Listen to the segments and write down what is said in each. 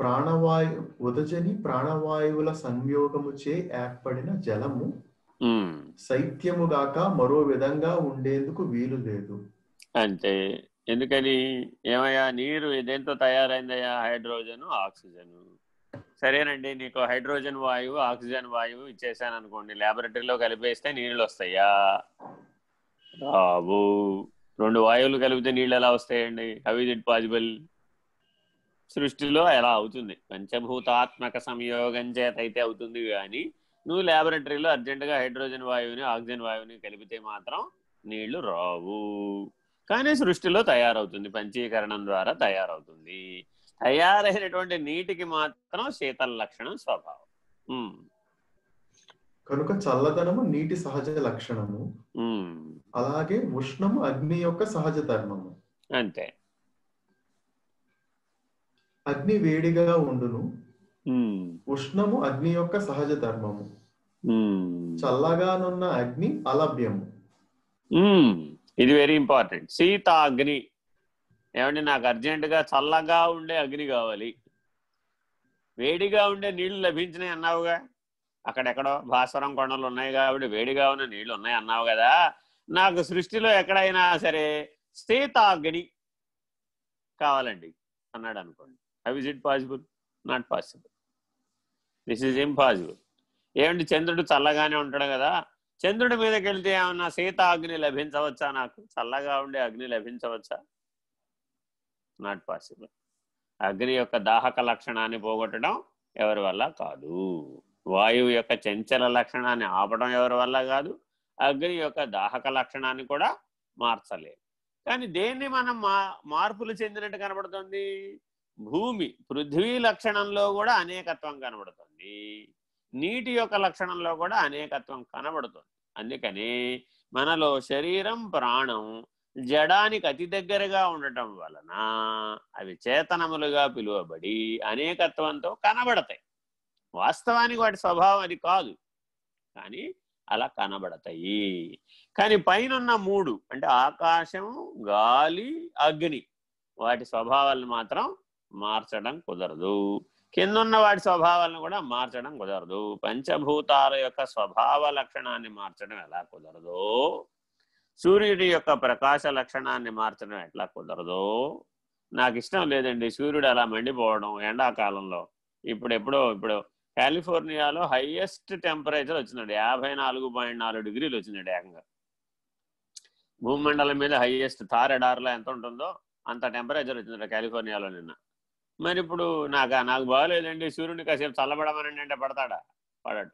ప్రాణవాయు ఉదజని ప్రాణవాయువుల సంయోగముచే ఏర్పడిన జలము శైత్యముగాక మరో విధంగా ఉండేందుకు వీలు లేదు. అంతే ఎందుకని? ఏమయ్యా? నీరు దేంతో తయారైందయ్యా? Hydrogen oxygen. సరేనండి నీకు హైడ్రోజన్ వాయువు ఆక్సిజన్ వాయువు ఇచ్చేసాను అనుకోండి ల్యాబొరేటరీలో కలిపేస్తే నీళ్ళు వస్తాయా రావు రెండు వాయువులు కలిపితే నీళ్ళు ఎలా వస్తాయండి ఇస్ ఇట్ పాసిబుల్ సృష్టిలో ఎలా అవుతుంది? పంచభూతాత్మక సంయోగం చేత అయితే అవుతుంది కానీ నువ్వు ల్యాబొరేటరీలో అర్జెంటుగా హైడ్రోజన్ వాయువుని ఆక్సిజన్ వాయువుని కలిపితే మాత్రం నీళ్ళు రావు. కానీ సృష్టిలో తయారవుతుంది. పంచీకరణం ద్వారా తయారవుతుంది. తయారైనటువంటి నీటికి మాత్రం శీతల లక్షణం స్వభావం. కనుక చల్లదనము నీటి సహజ లక్షణము. అలాగే ఉష్ణము అగ్ని యొక్క సహజ ధర్మము. అంతే. అగ్ని వేడిగా ఉండును. ఉష్ణము అగ్ని యొక్క సహజ ధర్మము. చల్లగానున్న అగ్ని అలభ్యము. ఇది వెరీ ఇంపార్టెంట్ శీతాగ్ని ఏమండి నాకు అర్జెంటుగా చల్లగా ఉండే అగ్ని కావాలి. వేడిగా ఉండే నీళ్ళు లభించినాయి అన్నావుగా. అక్కడెక్కడో భాస్వరం కొండలు ఉన్నాయి కాబట్టి వేడిగా ఉన్న నీళ్ళు ఉన్నాయి అన్నావు కదా. నాకు సృష్టిలో ఎక్కడైనా సరే శీతాగ్ని కావాలండి అన్నాడు అనుకోండి. How is it possible not possible this is impossible ఏమండి? చంద్రుడు చల్లగానే ఉంటాడు కదా? చంద్రుడి మీదకి వెళ్తే ఏమన్నా సీత అగ్ని లభించవచ్చా నాకు? చల్లగా ఉండే అగ్ని లభించవచ్చా? నాట్ పాసిబుల్ అగ్ని యొక్క దాహక లక్షణాన్ని పోగొట్టడం ఎవరి వల్ల కాదు. వాయువు యొక్క చంచల లక్షణాన్ని ఆపడం ఎవరి వల్ల కాదు? అగ్ని యొక్క దాహక లక్షణాన్ని కూడా మార్చలేము. కానీ దేన్ని మనం మా మార్పులు చెందినట్టు కనబడుతుంది? భూమి పృథ్వీ లక్షణంలో కూడా అనేకత్వం కనబడుతుంది. నీటి యొక్క లక్షణంలో కూడా అనేకత్వం కనబడుతుంది. అందుకని మనలో శరీరం ప్రాణం జడానికి అతి దగ్గరగా ఉండటం వలన అవి చేతనములుగా పిలువబడి అనేకత్వంతో కనబడతాయి. వాస్తవానికి వాటి స్వభావం అది కాదు. కానీ అలా కనబడతాయి. కానీ పైన మూడు అంటే ఆకాశం గాలి అగ్ని వాటి స్వభావాలను మాత్రం మార్చడం కుదరదు. కిందున్న వాటి స్వభావాలను కూడా మార్చడం కుదరదు. పంచభూతాల యొక్క స్వభావ లక్షణాన్ని మార్చడం ఎలా కుదరదో సూర్యుడి యొక్క ప్రకాశ లక్షణాన్ని మార్చడం ఎట్లా కుదరదో నాకు ఇష్టం లేదండి. సూర్యుడు అలా మండిపోవడం ఎండాకాలంలో. ఇప్పుడు ఎప్పుడో ఇప్పుడు కాలిఫోర్నియాలో హైయెస్ట్ టెంపరేచర్ వచ్చినాడు యాభై నాలుగు పాయింట్ నాలుగు డిగ్రీలు వచ్చినాడు ఏకంగా. భూమండలం మీద హైయెస్ట్ ఎడార్లో ఎంత ఉంటుందో అంత టెంపరేచర్ వచ్చిందండి కాలిఫోర్నియాలో నిన్న. మరి ఇప్పుడు నాకు నాకు బాగలేదండి. సూర్యుడిని కాసేపు చల్లబడమనండి అంటే పడతాడా? పడడు.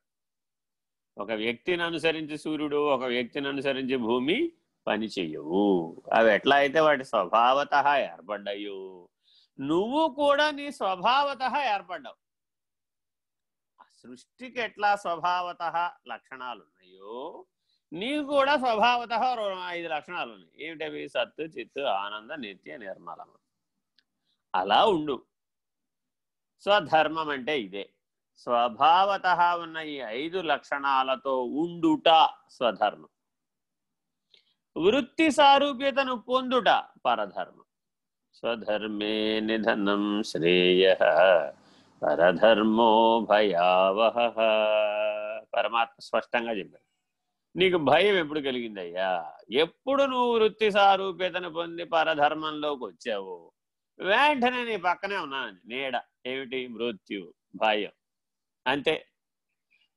ఒక వ్యక్తిని అనుసరించి సూర్యుడు ఒక వ్యక్తిని అనుసరించి భూమి పని చెయ్యవు. అవి ఎట్లా అయితే వాటి స్వభావత ఏర్పడ్డాయో నువ్వు కూడా నీ స్వభావత ఏర్పడ్డావు. ఆ సృష్టికి ఎట్లా స్వభావత లక్షణాలు ఉన్నాయో నీకు కూడా స్వభావత ఐదు లక్షణాలు ఉన్నాయి ఏమిటవి? సత్తు చిత్తు ఆనంద నిత్య నిర్మలం అలా ఉండు. స్వధర్మం అంటే ఇదే. స్వభావత ఉన్న ఈ ఐదు లక్షణాలతో ఉండుట స్వధర్మం. వృత్తి సారూప్యతను పొందుట పరధర్మం. స్వధర్మే నిధనం శ్రేయ పరధర్మో భయావహ. పరమాత్మ స్పష్టంగా చెప్పాడు. నీకు భయం ఎప్పుడు కలిగిందయ్యా? ఎప్పుడు నువ్వు వృత్తి సారూప్యతను పొంది పరధర్మంలోకి వచ్చావు? వెంటనే నీ పక్కనే ఉన్నాను నీడ ఏమిటి? మృత్యు భయం. అంతే.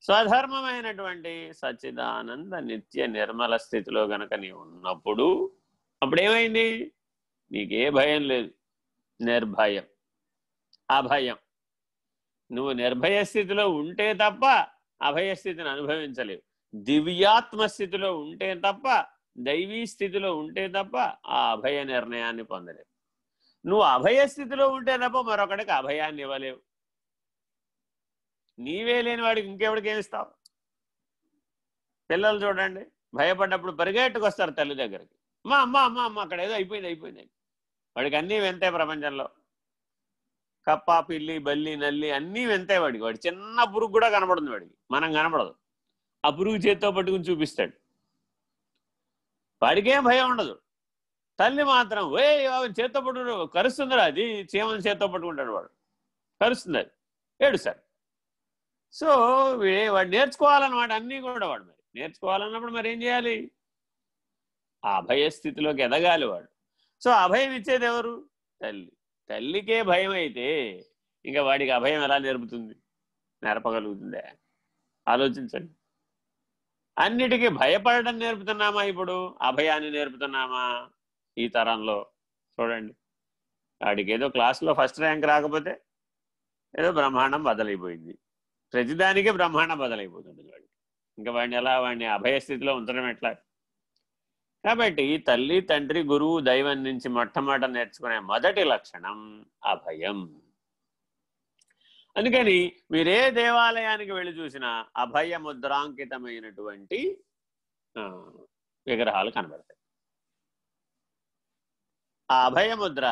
స్వధర్మమైనటువంటి సచ్చిదానంద నిత్య నిర్మల స్థితిలో గనక నీ ఉన్నప్పుడు అప్పుడేమైంది? నీకే భయం లేదు. నిర్భయం. అభయం. నువ్వు నిర్భయ స్థితిలో ఉంటే తప్ప అభయ స్థితిని అనుభవించలేవు. దివ్యాత్మ స్థితిలో ఉంటే తప్ప దైవీ స్థితిలో ఉంటే తప్ప ఆ అభయ నిర్ణయాన్ని పొందలేవు. నువ్వు అభయ స్థితిలో ఉంటే తప్ప మరొకడికి అభయాన్ని ఇవ్వలేవు. నీవే లేని వాడికి ఇంకెవడికి ఏమిస్తావు పిల్లలు చూడండి భయపడ్డప్పుడు పరిగెట్టుకు వస్తారు తల్లి దగ్గరికి. అమ్మా అమ్మ అమ్మ అమ్మ అక్కడ ఏదో అయిపోయింది అయిపోయింది. వాడికి అన్నీ వింతే ప్రపంచంలో. కప్ప పిల్లి బల్లి నల్లి అన్నీ వింతే వాడికి. వాడి చిన్న పురుగు కూడా కనబడుతుంది వాడికి. మనం కనబడదు. ఆ పురుగు చేత్తో పట్టుకుని చూపిస్తాడు. వాడికేం భయం ఉండదు. తల్లి మాత్రం ఏ చేత్తో పట్టుకుంటాడు కరుస్తుందిరా అది చీమని చేత్తో పట్టుకుంటాడు వాడు. కరుస్తుంది అది. సార్ సో వే- వాడు నేర్చుకోవాలన్నమాట అన్నీ కూడా వాడు మరి. నేర్చుకోవాలన్నప్పుడు మరి ఏం చేయాలి? ఆ అభయ స్థితిలోకి ఎదగాలి వాడు. సో అభయం ఇచ్చేది ఎవరు? తల్లి. తల్లికే భయం అయితే ఇంకా వాడికి అభయం ఎలా నేర్పుతుంది? నేర్పగలుగుతుందా? ఆలోచించండి. అన్నిటికీ భయపడడం నేర్పుతున్నామా ఇప్పుడు? అభయాన్ని నేర్పుతున్నామా? ఈ తరంలో చూడండి. వాడికి ఏదో క్లాసులో ఫస్ట్ ర్యాంక్ రాకపోతే ఏదో బ్రహ్మాండం బదలైపోయింది. ప్రతిదానికే బ్రహ్మాండం బదలైపోతుంది వాడికి. ఇంకా వాడిని ఎలా వాడిని అభయ స్థితిలో ఉంచడం ఎట్లా? కాబట్టి తల్లి తండ్రి గురువు దైవం నుంచి మొట్టమొదట నేర్చుకునే మొదటి లక్షణం అభయం. అందుకని మీరే దేవాలయానికి వెళ్ళి చూసినా అభయ ముద్రాంకితమైనటువంటి విగ్రహాలు కనబడతాయి. ఆ అభయ ముద్ర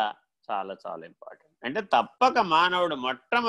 చాలా చాలా ఇంపార్టెంట్ అంటే తప్పక మానవుడు మొట్టమొదటి